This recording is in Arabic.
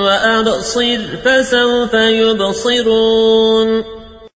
وأبصر فسوف يبصرون